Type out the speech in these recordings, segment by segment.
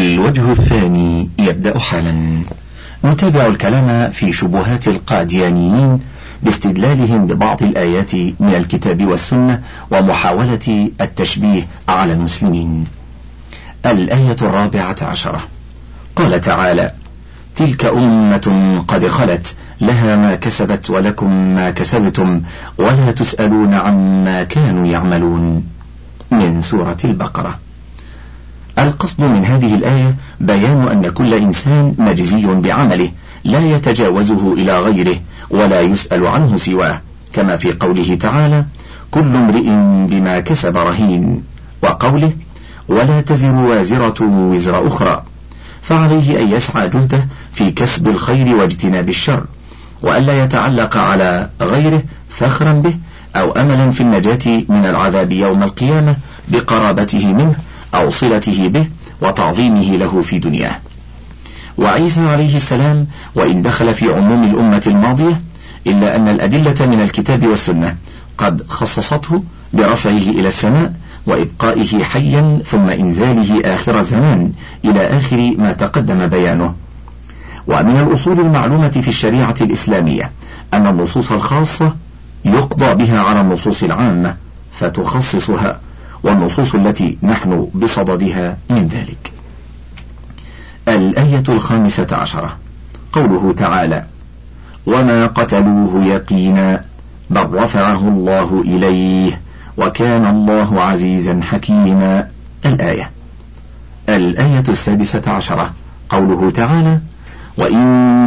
الوجه الثاني يبدأ حالا نتابع الكلام في شبهات القاديانيين باستدلالهم ببعض الآيات من الكتاب والسنة ومحاولة التشبيه على المسلمين. الآية الرابعة عشرة قال تعالى: تلك أمة قد خلت لها ما كسبت ولكم ما كسبتم ولا تسألون عما كانوا يعملون. من سورة البقرة. القصد من هذه الآية بيان أن كل إنسان مجزي بعمله لا يتجاوزه إلى غيره ولا يسأل عنه سواه. كما في قوله تعالى كل امرئ بما كسب رهين. وقوله ولا تزر وازرة وزر أخرى. فعليه أن يسعى جهده في كسب الخير واجتناب الشر وألا يتعلق على غيره فخرا به أو أملا في النجاة من العذاب يوم القيامة بقرابته منه أو صلته به وتعظيمه له في دنياه. وعيسى عليه السلام وإن دخل في عموم الأمة الماضية إلا أن الأدلة من الكتاب والسنة قد خصصته برفعه إلى السماء وإبقائه حيا ثم إنزاله آخر الزمان إلى آخر ما تقدم بيانه. ومن الأصول المعلومة في الشريعة الإسلامية أن النصوص الخاصة يقضى بها على النصوص العامة فتخصصها والنصوص التي نحن بصددها من ذلك. الآية الخامسة عشرة. قوله تعالى وما قتلوه يقينا بل رفعه الله إليه وكان الله عزيزا حكيما. الآية. الآية السادسة عشرة. قوله تعالى وإن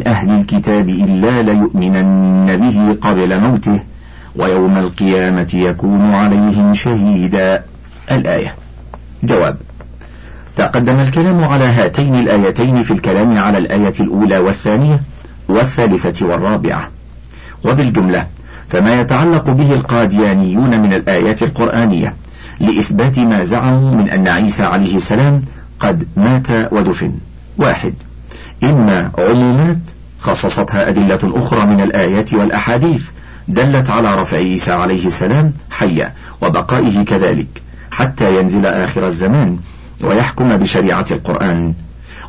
من أهل الكتاب إلا ليؤمنن به قبل موته ويوم القيامة يكون عليهم شهيدا. الآية. جواب. تقدم الكلام على هاتين الآيتين في الكلام على الآية الأولى والثانية والثالثة والرابعة. وبالجملة فما يتعلق به القاديانيون من الآيات القرآنية لإثبات ما زعموا من أن عيسى عليه السلام قد مات ودفن. واحد. إما عمومات خصصتها أدلة أخرى من الآيات والأحاديث دلت على رفع عيسى عليه السلام حيا وبقائه كذلك حتى ينزل آخر الزمان ويحكم بشريعة القرآن.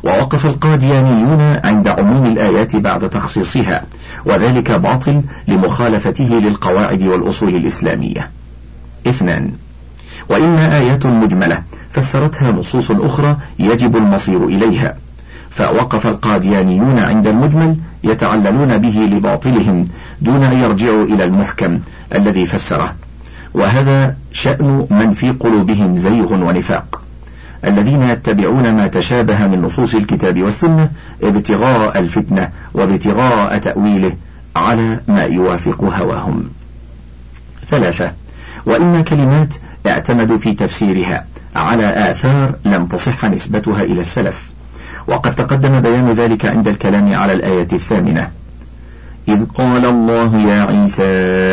ووقف القاديانيون عند عموم الآيات بعد تخصيصها وذلك باطل لمخالفته للقواعد والأصول الإسلامية. اثنان وإما آيات مجملة فسرتها نصوص أخرى يجب المصير إليها. فوقف القاديانيون عند المجمل يتعللون به لباطلهم دون أن يرجعوا إلى المحكم الذي فسره. وهذا شأن من في قلوبهم زيغ ونفاق. الذين يتبعون ما تشابه من نصوص الكتاب والسنة ابتغاء الفتنة وابتغاء تأويله على ما يوافق هواهم. ثلاثة وإما كلمات اعتمدوا في تفسيرها على آثار لم تصح نسبتها إلى السلف. وقد تقدم بيان ذلك عند الكلام على الآية الثامنة. إذ قال الله يا عيسى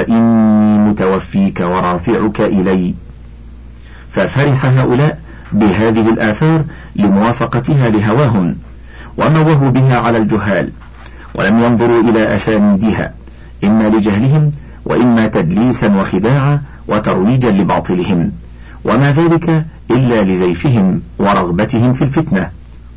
إني متوفيك ورافعك إلي. ففرح هؤلاء بهذه الآثار لموافقتها لهواهم ونوهوا بها على الجهال ولم ينظروا إلى أسانيدها إما لجهلهم وإما تدليسا وخداعا وترويجا لباطلهم وما ذلك إلا لزيفهم ورغبتهم في الفتنة.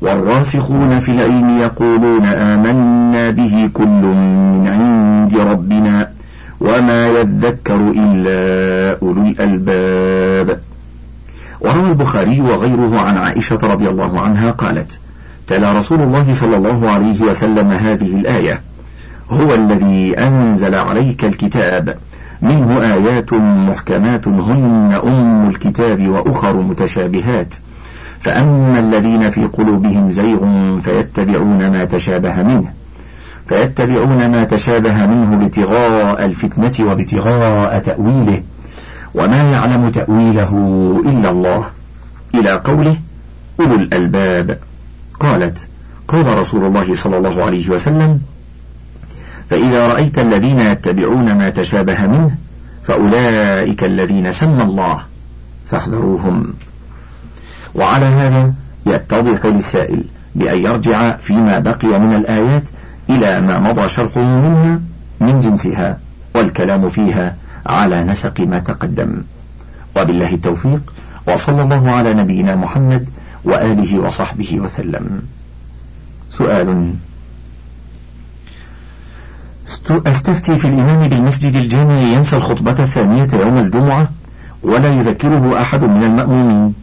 والراسخون في العلم يقولون آمنا به كل من عند ربنا وما يذكر إلا أولو الألباب. وروى البخاري وغيره عن عائشة رضي الله عنها قالت تلا رسول الله صلى الله عليه وسلم هذه الآية هو الذي أنزل عليك الكتاب منه آيات محكمات هن أم الكتاب وأخر متشابهات فأما الذين في قلوبهم زيغ فيتبعون ما تشابه منه فيتبعون ما تشابه منه ابتغاء الفتنة وابتغاء تأويله وما يعلم تأويله إلا الله. إلى قوله أولو الألباب قالت قال رسول الله صلى الله عليه وسلم فإذا رأيت الذين يتبعون ما تشابه منه فأولئك الذين سمى الله فاحذروهم وعلى هذا يتضح للسائل بأن يرجع فيما بقي من الآيات إلى ما مضى شرحه منها من جنسها والكلام فيها على نسق ما تقدم. وبالله التوفيق وصلى الله على نبينا محمد وآله وصحبه وسلم. سؤال. أستفتي في الإمام بالمسجد الجامع ينسى الخطبة الثانية يوم الجمعة ولا يذكره أحد من المأمومين.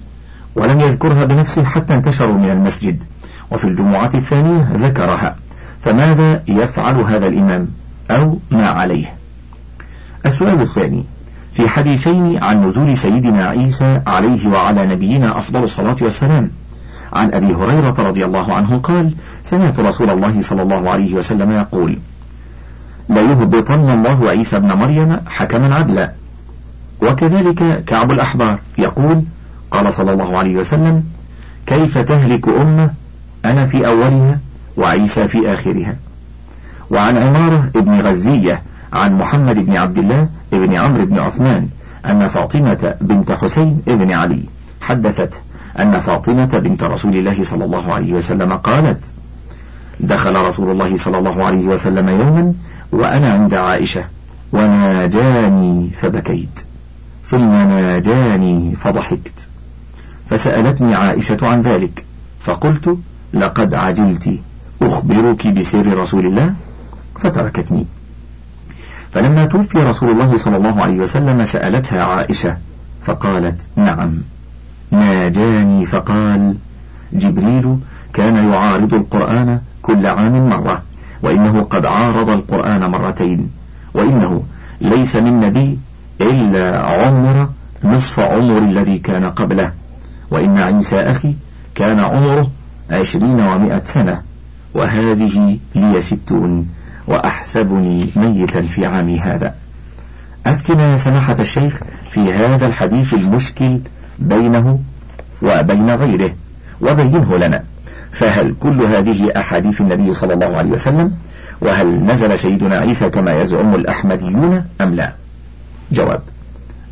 ولم يذكرها بنفسه حتى انتشروا من المسجد. وفي الجمعة الثانية ذكرها. فماذا يفعل هذا الإمام؟ أو ما عليه؟ السؤال الثاني. في حديثين عن نزول سيدنا عيسى عليه وعلى نبينا أفضل الصلاة والسلام. عن أبي هريرة رضي الله عنه قال سمعت رسول الله صلى الله عليه وسلم يقول ليهبطن الله عيسى ابن مريم حكما عدلا. وكذلك كعب الأحبار يقول قال صلى الله عليه وسلم كيف تهلك أمة أنا في أولها وعيسى في آخرها؟ وعن عمارة ابن غزية عن محمد بن عبد الله بن عمرو بن عثمان أن فاطمة بنت حسين بن علي حدثت أن فاطمة بنت رسول الله صلى الله عليه وسلم قالت دخل رسول الله صلى الله عليه وسلم يوما وأنا عند عائشة وناجاني فبكيت ثم ناجاني فضحكت. فسألتني عائشة عن ذلك فقلت لقد عجلت أخبرك بسر رسول الله؟ فتركتني. فلما توفي رسول الله صلى الله عليه وسلم سألتها عائشة فقالت نعم. ناجاني فقال جبريل كان يعارض القرآن كل عام مرة وإنه قد عارض القرآن مرتين وإنه ليس من نبي إلا عمر نصف عمر الذي كان قبله. وإن عيسى أخي كان عمره عشرين ومائة سنة وهذه لي ستون وأحسبني ميتا في عامي هذا. أفتنا يا سماحة الشيخ في هذا الحديث المشكل بينه وبين غيره وبينه لنا. فهل كل هذه أحاديث النبي صلى الله عليه وسلم وهل نزل سيدنا عيسى كما يزعم الأحمديون أم لا؟ جواب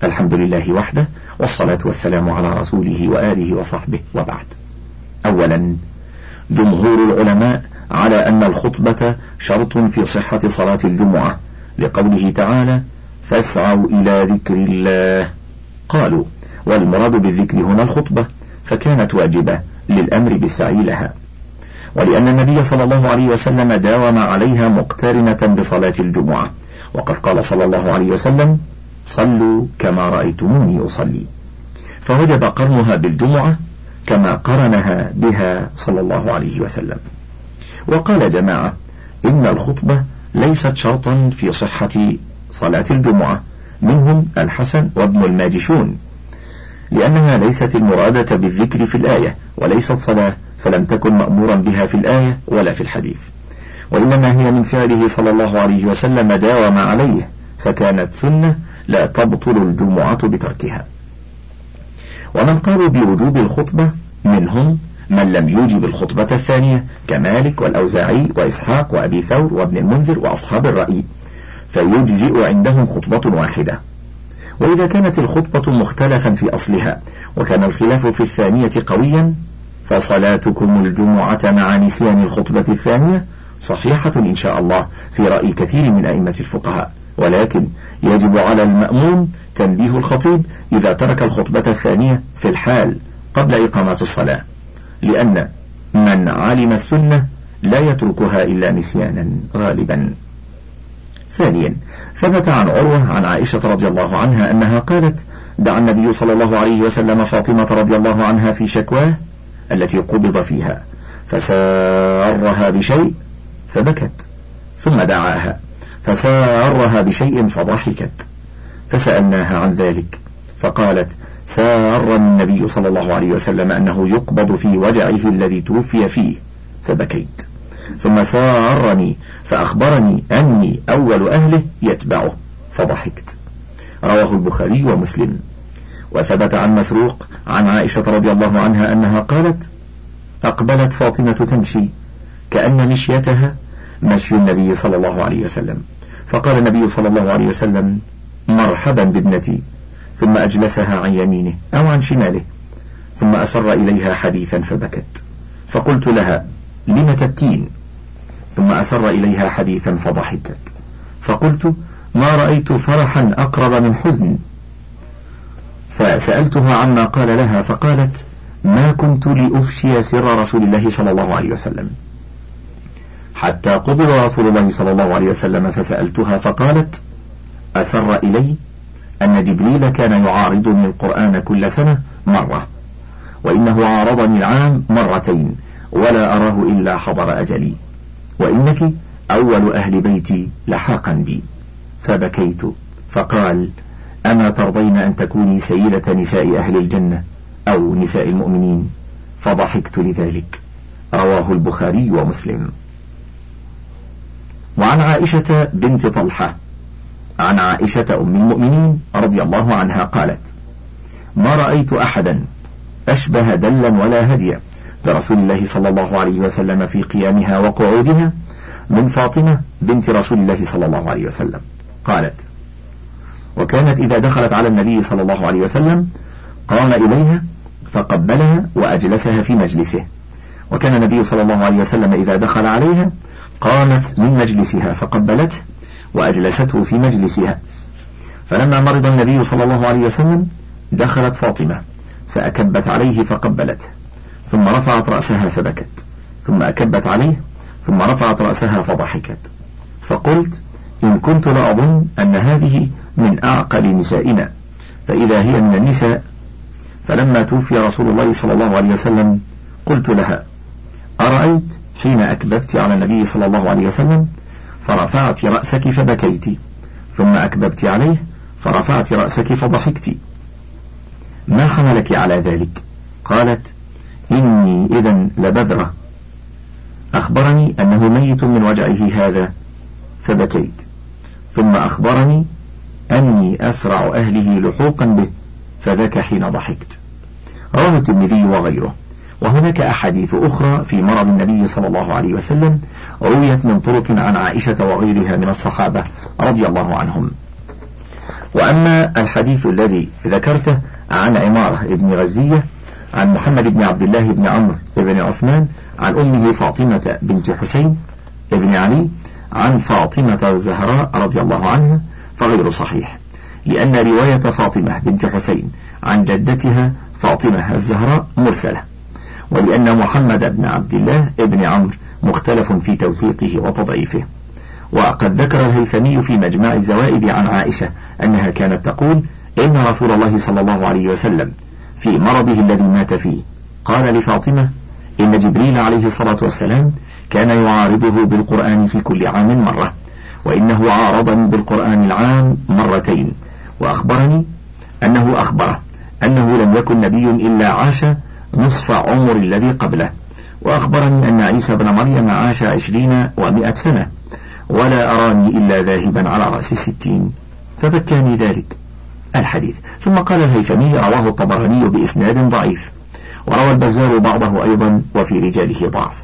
الحمد لله وحده والصلاة والسلام على رسوله وآله وصحبه وبعد. أولا جمهور العلماء على أن الخطبة شرط في صحة صلاة الجمعة لقوله تعالى فاسعوا إلى ذكر الله قالوا والمراد بالذكر هنا الخطبة فكانت واجبة للأمر بالسعي لها ولأن النبي صلى الله عليه وسلم داوم عليها مقترنة بصلاة الجمعة وقد قال صلى الله عليه وسلم صلوا كما رأيتموني أصلي. فوجب قرنها بالجمعة كما قرنها بها صلى الله عليه وسلم. وقال جماعة إن الخطبة ليست شرطا في صحة صلاة الجمعة منهم الحسن وابن الماجشون لأنها ليست المرادة بالذكر في الآية وليست صلاة فلم تكن مأمورا بها في الآية ولا في الحديث. وإنما هي من فعله صلى الله عليه وسلم داوم عليه فكانت سنة لا تبطل الجمعة بتركها. ومن قالوا بوجوب الخطبة منهم من لم يوجب الخطبة الثانية كمالك والأوزاعي وإسحاق وأبي ثور وابن المنذر وأصحاب الرأي فيجزئ عندهم خطبة واحدة. وإذا كانت الخطبة مختلفا في أصلها وكان الخلاف في الثانية قويا فصلاتكم الجمعة مع نسيان الخطبة الثانية صحيحة إن شاء الله في رأي كثير من أئمة الفقهاء. ولكن يجب على المأموم تنبيه الخطيب إذا ترك الخطبة الثانية في الحال قبل إقامة الصلاة لأن من علم السنة لا يتركها إلا نسيانا غالبا. ثانيا ثبت عن عروة عن عائشة رضي الله عنها أنها قالت دعا النبي صلى الله عليه وسلم فاطمة رضي الله عنها في شكواه التي قبض فيها فسارها بشيء فبكت ثم دعاها. فسارها بشيء فضحكت فسألناها عن ذلك فقالت سارني النبي صلى الله عليه وسلم أنه يقبض في وجعه الذي توفي فيه فبكيت. ثم سارني فأخبرني أني أول أهله يتبعه فضحكت. رواه البخاري ومسلم. وثبت عن مسروق عن عائشة رضي الله عنها أنها قالت أقبلت فاطمة تمشي كأن مشيتها مشي النبي صلى الله عليه وسلم. فقال النبي صلى الله عليه وسلم مرحبا بابنتي. ثم أجلسها عن يمينه أو عن شماله. ثم أسر إليها حديثا فبكت. فقلت لها لم تبكين؟ ثم أسر إليها حديثا فضحكت. فقلت ما رأيت فرحا أقرب من حزن. فسألتها عما قال لها فقالت ما كنت لأفشي سر رسول الله صلى الله عليه وسلم. حتى قبض رسول الله صلى الله عليه وسلم فسألتها فقالت أسر إلي أن جبريل كان يعارضني القرآن كل سنة مرة وإنه عارضني العام مرتين ولا أراه إلا حضر أجلي وإنك أول أهل بيتي لحاقا بي. فبكيت فقال أما ترضين أن تكوني سيدة نساء أهل الجنة أو نساء المؤمنين؟ فضحكت لذلك. رواه البخاري ومسلم. وعن عائشة بنت طلحة. عن عائشة أم المؤمنين رضي الله عنها قالت ما رأيت أحدا أشبه دلا ولا هديا. برسول الله صلى الله عليه وسلم في قيامها وقعودها من فاطمة بنت رسول الله صلى الله عليه وسلم. قالت وكانت إذا دخلت على النبي صلى الله عليه وسلم قام إليها فقبلها وأجلسها في مجلسه. وكان النبي صلى الله عليه وسلم إذا دخل عليها قامت من مجلسها فقبلته وأجلسته في مجلسها. فلما مرض النبي صلى الله عليه وسلم دخلت فاطمة فأكبت عليه فقبلته ثم رفعت رأسها فبكت ثم أكبت عليه ثم رفعت رأسها فضحكت. فقلت إن كنت لأظن أن هذه من أعقل نسائنا فإذا هي من النساء. فلما توفي رسول الله صلى الله عليه وسلم قلت لها أرأيت حين أكببت على النبي صلى الله عليه وسلم فرفعت رأسك فبكيت ثم أكببت عليه فرفعت رأسك فضحكت. ما حملك على ذلك؟ قالت إني إذا لبذرة. أخبرني أنه ميت من وجعه هذا فبكيت. ثم أخبرني أني أسرع أهله لحوقا به فذاك حين ضحكت. رواه الترمذي وغيره. وهناك أحاديث أخرى في مرض النبي صلى الله عليه وسلم رويت من طرق عن عائشة وغيرها من الصحابة رضي الله عنهم. وأما الحديث الذي ذكرته عن عمارة بن غزية عن محمد بن عبد الله بن عمرو بن عثمان عن أمه فاطمة بنت حسين بن علي عن فاطمة الزهراء رضي الله عنها فغير صحيح لأن رواية فاطمة بنت حسين عن جدتها فاطمة الزهراء مرسلة. ولأن محمد بن عبد الله بن عمرو مختلف في توثيقه وتضعيفه. وقد ذكر الهيثمي في مجمع الزوائد عن عائشة أنها كانت تقول إن رسول الله صلى الله عليه وسلم في مرضه الذي مات فيه قال لفاطمة إن جبريل عليه الصلاة والسلام كان يعارضه بالقرآن في كل عام مرة وإنه عارضني بالقرآن العام مرتين وأخبرني أنه أخبره أنه لم يكن نبي إلا عاش نصف عمر الذي قبله. وأخبرني أن عيسى بن مريم عاش عشرين ومائة سنة ولا أراني إلا ذاهبا على رأس الستين. فبكاني ذلك الحديث. ثم قال الهيثمي رواه الطبراني بإسناد ضعيف. وروى البزار بعضه أيضا وفي رجاله ضعف.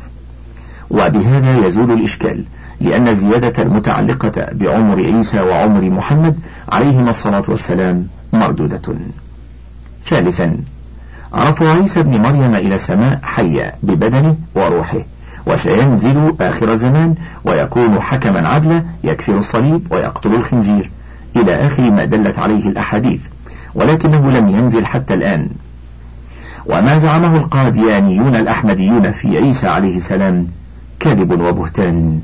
وبهذا يزول الإشكال لأن الزيادة المتعلقة بعمر عيسى وعمر محمد عليهما الصلاة والسلام مردودة. ثالثا رفع عيسى بن مريم إلى السماء حيا ببدنه وروحه. وسينزل آخر الزمان ويكون حكما عدلا يكسر الصليب ويقتل الخنزير. إلى آخر ما دلت عليه الأحاديث. ولكنه لم ينزل حتى الآن. وما زعمه القاديانيون الأحمديون في عيسى عليه السلام كذب وبهتان.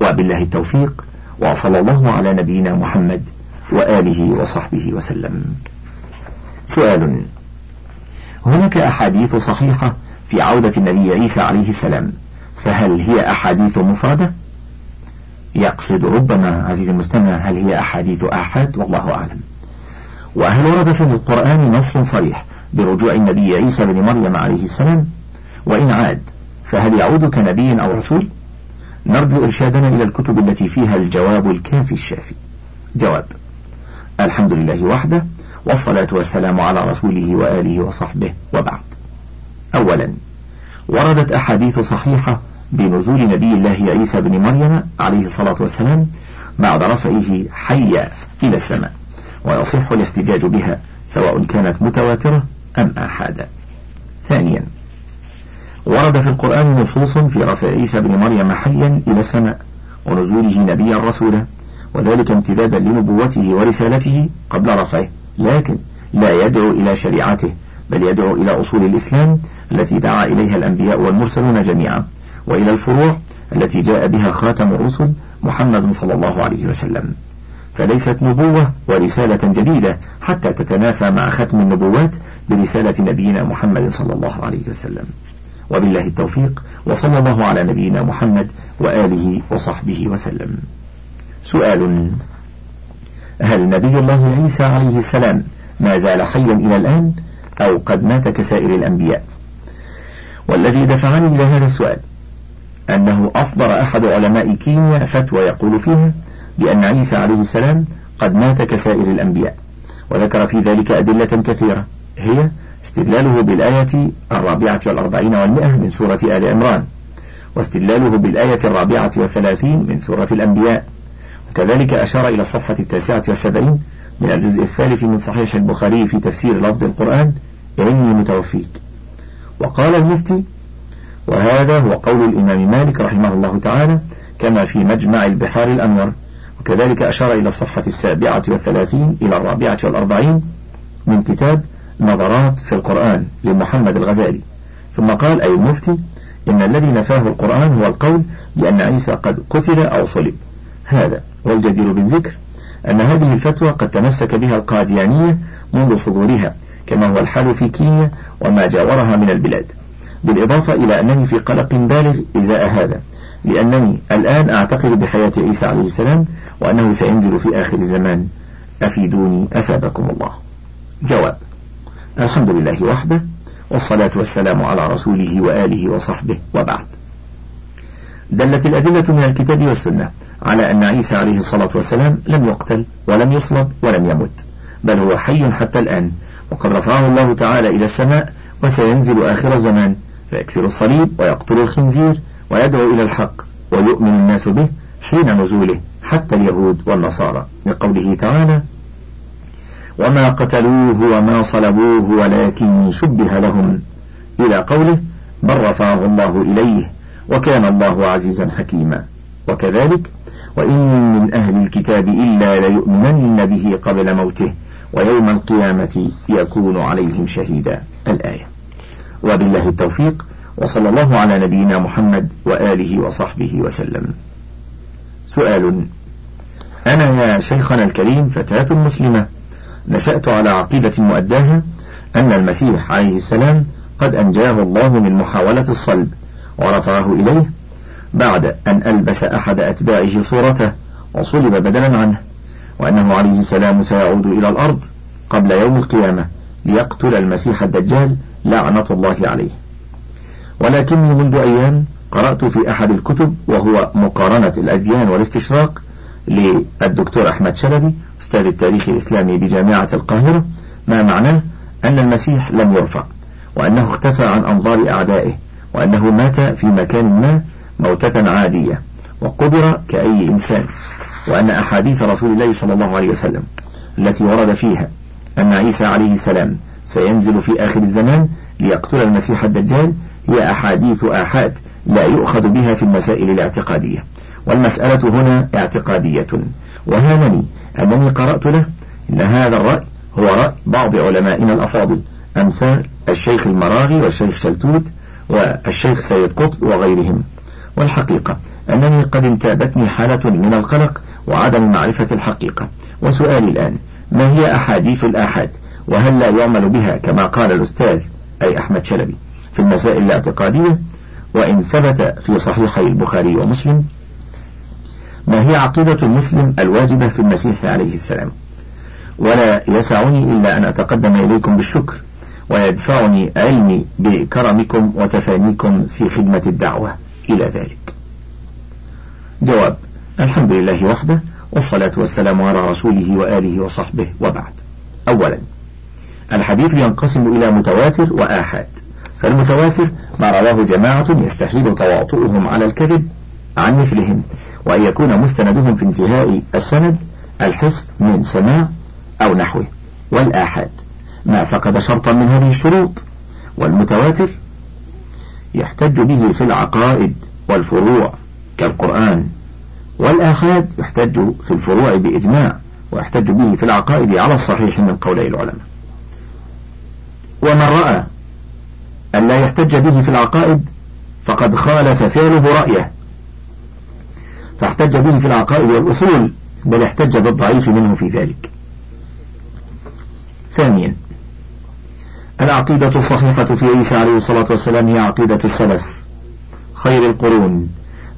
وبالله التوفيق وصلى الله على نبينا محمد وآله وصحبه وسلم. سؤال هناك أحاديث صحيحة في عودة النبي عيسى عليه السلام. فهل هي أحاديث مفردة؟ يقصد ربما عزيزي المستمع هل هي أحاديث آحاد؟ والله أعلم. وهل ورد في القرآن نص صريح برجوع النبي عيسى بن مريم عليه السلام؟ وإن عاد فهل يعود كنبي أو رسول؟ نرجو إرشادنا إلى الكتب التي فيها الجواب الكافي الشافي. جواب الحمد لله وحده والصلاة والسلام على رسوله وآله وصحبه وبعد. أولا وردت أحاديث صحيحة بنزول نبي الله عيسى بن مريم عليه الصلاة والسلام بعد رفعه حيا إلى السماء ويصح الاحتجاج بها سواء كانت متواترة أم آحادا. ثانيا ورد في القرآن نصوص في رفع عيسى بن مريم حيا إلى السماء ونزوله نبيا رسولا وذلك امتدادا لنبوته ورسالته قبل رفعه. لكن لا يدعو إلى شريعته بل يدعو إلى أصول الإسلام التي دعا إليها الأنبياء والمرسلون جميعا وإلى الفروع التي جاء بها خاتم الرسل محمد صلى الله عليه وسلم. فليست نبوة ورسالة جديدة حتى تتنافى مع ختم النبوات برسالة نبينا محمد صلى الله عليه وسلم. وبالله التوفيق وصلى الله على نبينا محمد وآله وصحبه وسلم. سؤال هل نبي الله عيسى عليه السلام ما زال حيا إلى الآن أو قد مات كسائر الأنبياء؟ والذي دفعني إلى هذا السؤال أنه أصدر أحد علماء كينيا فتوى يقول فيها بأن عيسى عليه السلام قد مات كسائر الأنبياء وذكر في ذلك أدلة كثيرة هي استدلاله بالآية الرابعة والأربعين والمئة من سورة آل عمران واستدلاله بالآية الرابعة والثلاثين من سورة الأنبياء. وكذلك أشار إلى الصفحة التاسعة والسبعين من الجزء الثالث من صحيح البخاري في تفسير لفظ القرآن إني متوفيك وقال المفتي وهذا هو قول الإمام مالك رحمه الله تعالى كما في مجمع البحار الأنور وكذلك أشار إلى الصفحة السابعة والثلاثين إلى الرابعة والأربعين من كتاب نظرات في القرآن لمحمد الغزالي. ثم قال أي المفتي إن الذي نفاه القرآن هو القول بأن عيسى قد قتل أو صلب هذا والجدير بالذكر أن هذه الفتوى قد تمسك بها القاديانية منذ صدورها كما هو الحال في كينيا وما جاورها من البلاد. بالإضافة إلى أنني في قلق بالغ إزاء هذا لأنني الآن أعتقد بحياة عيسى عليه السلام وأنه سينزل في آخر الزمان. أفيدوني أثابكم الله. جواب الحمد لله وحده والصلاة والسلام على رسوله وآله وصحبه وبعد. دلت الأدلة من الكتاب والسنة على أن عيسى عليه الصلاة والسلام لم يقتل ولم يصلب ولم يمت بل هو حي حتى الآن وقد رفعه الله تعالى إلى السماء وسينزل آخر الزمان فيكسر الصليب ويقتل الخنزير ويدعو إلى الحق ويؤمن الناس به حين نزوله حتى اليهود والنصارى. لقوله تعالى وما قتلوه وما صلبوه ولكن شبه لهم إلى قوله بل رفعه الله إليه وكان الله عزيزا حكيما. وكذلك وإن من أهل الكتاب إلا ليؤمنن به قبل موته ويوم القيامة يكون عليهم شهيدا. الآية. وبالله التوفيق وصلى الله على نبينا محمد وآله وصحبه وسلم. سؤال. أنا يا شيخنا الكريم فتاة مسلمة. نشأت على عقيدة مؤداها أن المسيح عليه السلام قد أنجاه الله من محاولة الصلب. ورفعه إليه بعد أن ألبس أحد أتباعه صورته وصلب بدلا عنه وأنه عليه السلام سيعود إلى الأرض قبل يوم القيامة ليقتل المسيح الدجال لعنة الله عليه. ولكني منذ أيام قرأت في أحد الكتب وهو مقارنة الأديان والاستشراق للدكتور أحمد شلبي أستاذ التاريخ الإسلامي بجامعة القاهرة ما معناه أن المسيح لم يرفع وأنه اختفى عن أنظار أعدائه. وأنه مات في مكان ما موتة عادية وقبر كأي إنسان وأن أحاديث رسول الله صلى الله عليه وسلم التي ورد فيها أن عيسى عليه السلام سينزل في آخر الزمان ليقتل المسيح الدجال هي أحاديث آحاد لا يؤخذ بها في المسائل الاعتقادية. والمسألة هنا اعتقادية. وهانني أنني قرأت له أن هذا الرأي هو رأي بعض علمائنا الأفاضل أمثال الشيخ المراغي والشيخ شلتوت والشيخ سيد قطب وغيرهم. والحقيقة أنني قد انتابتني حالة من القلق وعدم معرفة الحقيقة. وسؤالي الآن ما هي أحاديث الآحاد؟ وهل لا يعمل بها كما قال الأستاذ أي أحمد شلبي في المسائل الاعتقادية؟ وإن ثبت في صحيحي البخاري ومسلم ما هي عقيدة المسلم الواجبة في المسيح عليه السلام؟ ولا يسعني إلا أن أتقدم إليكم بالشكر. ويدفعني علمي بكرمكم وتفانيكم في خدمة الدعوة. إلى ذلك. جواب الحمد لله وحده والصلاة والسلام على رسوله وآله وصحبه وبعد. أولا الحديث ينقسم إلى متواتر وآحاد. فالمتواتر ما رواه جماعة يستحيل تواطؤهم على الكذب عن مثلهم وأن يكون مستندهم في انتهاء السند الحس من سماع أو نحوه. والآحاد ما فقد شرطا من هذه الشروط والمتواتر يحتج به في العقائد والفروع كالقرآن والآحاد يحتج في الفروع بإجماع ويحتج به في العقائد على الصحيح من قولي العلماء. ومن رأى أن لا يحتج به في العقائد فقد خالف فعله رأيه. فاحتج به في العقائد والأصول بل احتج بالضعيف منه في ذلك. ثانيا العقيدة الصحيحة في عيسى عليه الصلاة والسلام هي عقيدة السلف خير القرون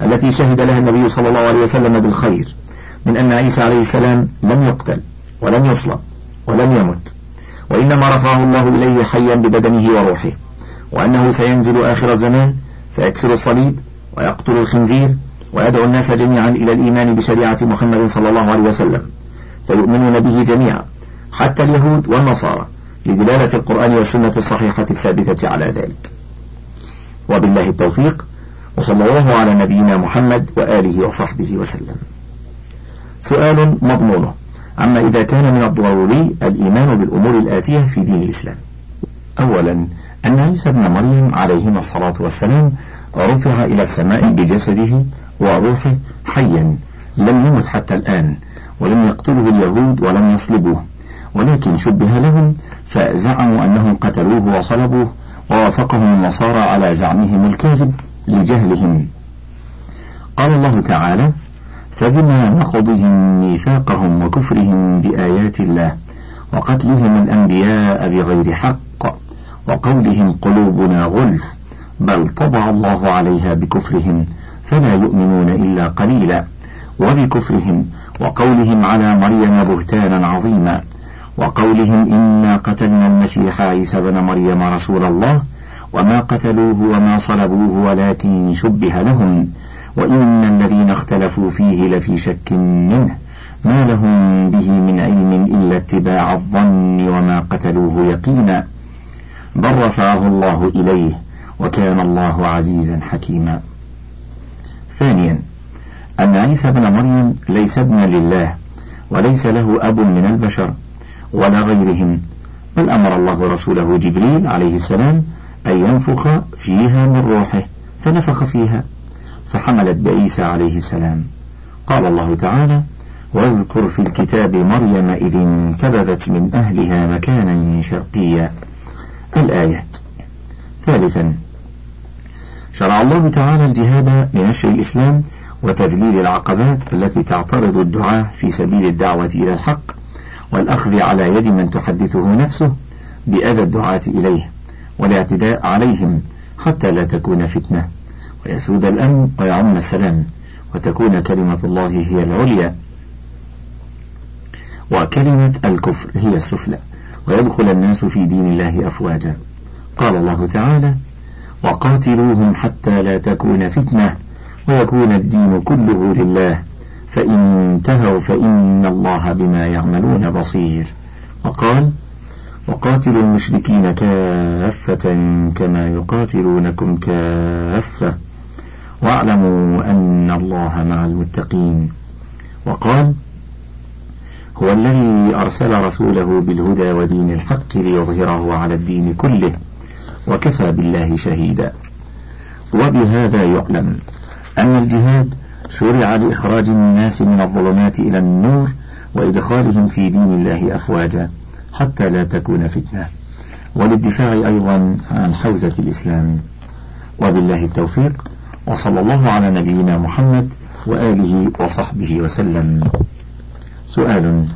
التي شهد لها النبي صلى الله عليه وسلم بالخير من أن عيسى عليه السلام لم يقتل ولم يصلب ولم يمت وإنما رفعه الله إليه حيا ببدنه وروحه وأنه سينزل آخر الزمان فيكسر الصليب ويقتل الخنزير ويدعو الناس جميعا إلى الإيمان بشريعة محمد صلى الله عليه وسلم فيؤمنون به جميعا حتى اليهود والنصارى. لدلالة القرآن والسنة الصحيحة الثابتة على ذلك. وبالله التوفيق وصلى الله على نبينا محمد وآله وصحبه وسلم. سؤال مضمونه أما إذا كان من الضروري الإيمان بالأمور الآتية في دين الإسلام. أولا أن عيسى ابن مريم عليهما الصلاة والسلام رفع إلى السماء بجسده وروحه حيا لم يمت حتى الآن ولم يقتله اليهود ولم يصلبوه ولكن شبه لهم فزعموا أنهم قتلوه وصلبوه ووافقهم النصارى على زعمهم الكاذب لجهلهم. قال الله تعالى فبما نقضهم ميثاقهم وكفرهم بآيات الله وقتلهم الأنبياء بغير حق وقولهم قلوبنا غلف بل طبع الله عليها بكفرهم فلا يؤمنون إلا قليلا وبكفرهم وقولهم على مريم بهتانا عظيما. وقولهم إنا قتلنا المسيح عيسى بن مريم رسول الله وما قتلوه وما صلبوه ولكن شبه لهم وإن الذين اختلفوا فيه لفي شك منه. ما لهم به من علم إلا اتباع الظن وما قتلوه يقينا. بل رفعه الله إليه وكان الله عزيزا حكيما. ثانيا أن عيسى بن مريم ليس ابنا لله وليس له أب من البشر. ولا غيرهم. بل أمر الله رسوله جبريل عليه السلام أن ينفخ فيها من روحه فنفخ فيها فحملت بعيسى عليه السلام. قال الله تعالى واذكر في الكتاب مريم إذ انتبذت من أهلها مكانا شرقيا. الآيات. ثالثا شرع الله تعالى الجهاد لنشر الإسلام وتذليل العقبات التي تعترض الدعاة في سبيل الدعوة إلى الحق والأخذ على يد من تحدثه نفسه بأذى الدعاة إليه والاعتداء عليهم حتى لا تكون فتنة. ويسود الأمن ويعم السلام وتكون كلمة الله هي العليا. وكلمة الكفر هي السفلى ويدخل الناس في دين الله أفواجا. قال الله تعالى وقاتلوهم حتى لا تكون فتنة ويكون الدين كله لله فإن انتهوا فإن الله بما يعملون بصير. وقال وقاتلوا المشركين كافة كما يقاتلونكم كافة واعلموا أن الله مع المتقين. وقال هو الذي أرسل رسوله بالهدى ودين الحق ليظهره على الدين كله وكفى بالله شهيدا. وبهذا يعلم أن الجهاد شرع لإخراج الناس من الظلمات إلى النور وإدخالهم في دين الله أفواجا حتى لا تكون فتنة. وللدفاع أيضا عن حوزة الإسلام. وبالله التوفيق وصلى الله على نبينا محمد وآله وصحبه وسلم. سؤال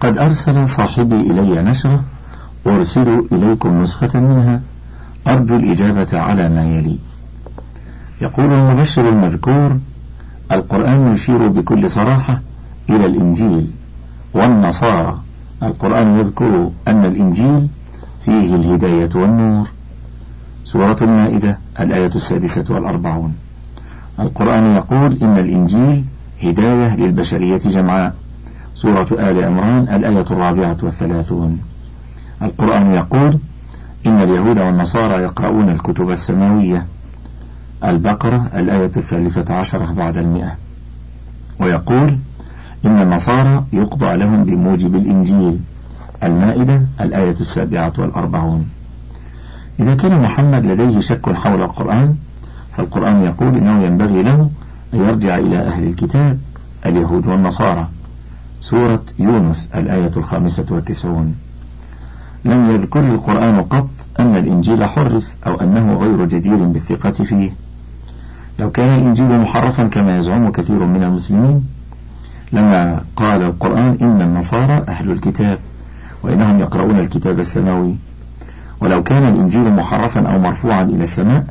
قد أرسل صاحبي إلي نشرة أرسل إليكم نسخة منها أرجو الإجابة على ما يلي. يقول المبشر المذكور القرآن يشير بكل صراحة إلى الإنجيل والنصارى. القرآن يذكر أن الإنجيل فيه الهداية والنور. سورة المائدة الآية السادسة والأربعون. القرآن يقول إن الإنجيل هداية للبشرية جمعاء. سورة آل عمران الآية الرابعة والثلاثون. القرآن يقول إن اليهود والنصارى يقرؤون الكتب السماوية. البقرة الآية الثالثة عشرة بعد المئة. ويقول إن النصارى يقضى لهم بموجب الإنجيل. المائدة الآية السابعة والأربعون. إذا كان محمد لديه شك حول القرآن فالقرآن يقول إنه ينبغي له أن يرجع إلى أهل الكتاب اليهود والنصارى. سورة يونس الآية الخامسة والتسعون. لم يذكر القرآن قط أن الإنجيل حرف أو أنه غير جدير بالثقة فيه. لو كان الإنجيل محرفا كما يزعم كثير من المسلمين لما قال القرآن إن النصارى أهل الكتاب وإنهم يقرؤون الكتاب السماوي. ولو كان الإنجيل محرفا أو مرفوعا إلى السماء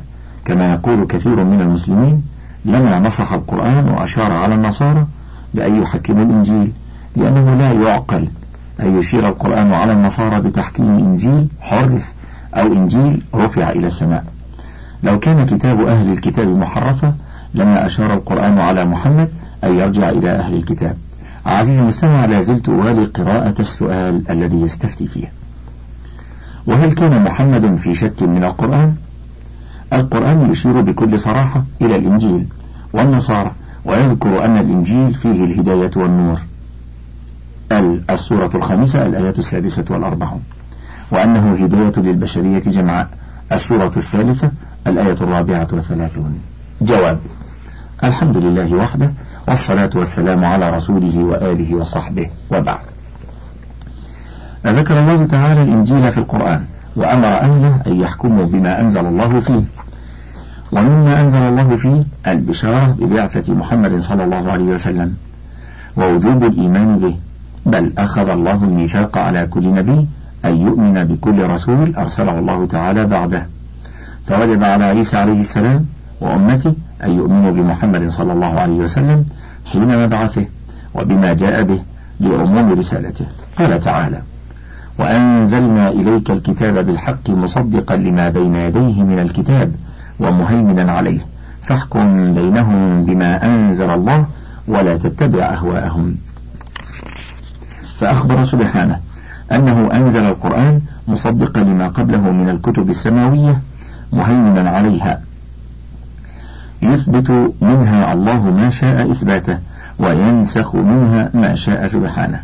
كما يقول كثير من المسلمين لما نصح القرآن وأشار على النصارى بأن يحكموا الإنجيل لأنه لا يعقل أن يشير القرآن على النصارى بتحكيم إنجيل حرف أو إنجيل رفع إلى السماء. لو كان كتاب أهل الكتاب محرفا لما أشار القرآن على محمد أن يرجع إلى أهل الكتاب. عزيزي المستمع لا زلت أوالي قراءة السؤال الذي يستفتي فيه. وهل كان محمد في شك من القرآن؟ القرآن يشير بكل صراحة إلى الإنجيل والنصارى ويذكر أن الإنجيل فيه الهداية والنور. السورة الخامسة الآية السادسة والأربعون. وأنه هداية للبشرية جمعاء السورة الثالثة الآية الرابعة والثلاثون. جواب الحمد لله وحده والصلاة والسلام على رسوله وآله وصحبه وبعد. ذكر الله تعالى الإنجيل في القرآن وأمر أهله أن يحكموا بما أنزل الله فيه. ومما أنزل الله فيه البشارة ببعثة محمد صلى الله عليه وسلم ووجوب الإيمان به. بل أخذ الله الميثاق على كل نبي أن يؤمن بكل رسول أرسله الله تعالى بعده. فوجب على عيسى عليه السلام وأمته أن يؤمنوا بمحمد صلى الله عليه وسلم حين مبعثه وبما جاء به لعموم رسالته قال تعالى وأنزلنا إليك الكتاب بالحق مصدقا لما بين يديه من الكتاب ومهيمنا عليه. فاحكم بينهم بما أنزل الله ولا تتبع أهواءهم. فأخبر سبحانه أنه أنزل القرآن مصدقا لما قبله من الكتب السماوية مهيمنا عليها. يثبت منها الله ما شاء إثباته وينسخ منها ما شاء سبحانه.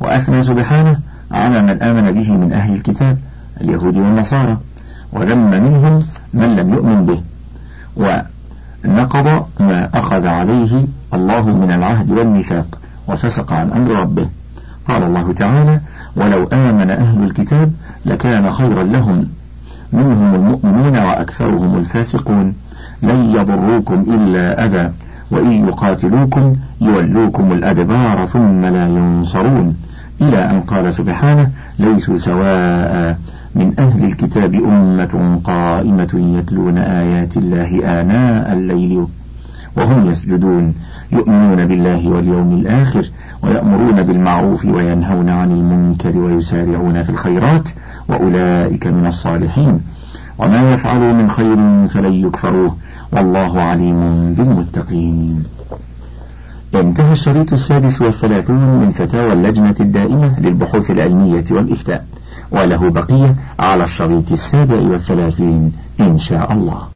وأثنى سبحانه على من آمن به من أهل الكتاب اليهود والنصارى وذم منهم من لم يؤمن به. ونقض ما أخذ عليه الله من العهد والميثاق وفسق عن أمر ربه. قال الله تعالى ولو آمن أهل الكتاب لكان خيرا لهم. منهم المؤمنون وأكثرهم الفاسقون لن يضروكم إلا أذى وإن يقاتلوكم يولوكم الأدبار ثم لا ينصرون. إلى أن قال سبحانه ليسوا سواء من أهل الكتاب أمة قائمة يتلون آيات الله آناء الليل. وهم يسجدون يؤمنون بالله واليوم الآخر ويأمرون بالمعروف وينهون عن المنكر ويسارعون في الخيرات وأولئك من الصالحين. وما يفعلوا من خير فلن يكفروه والله عليم بالمتقين. انتهى الشريط السادس والثلاثون من فتاوى اللجنة الدائمة للبحوث العلمية والإفتاء وله بقية على الشريط السابع والثلاثين إن شاء الله.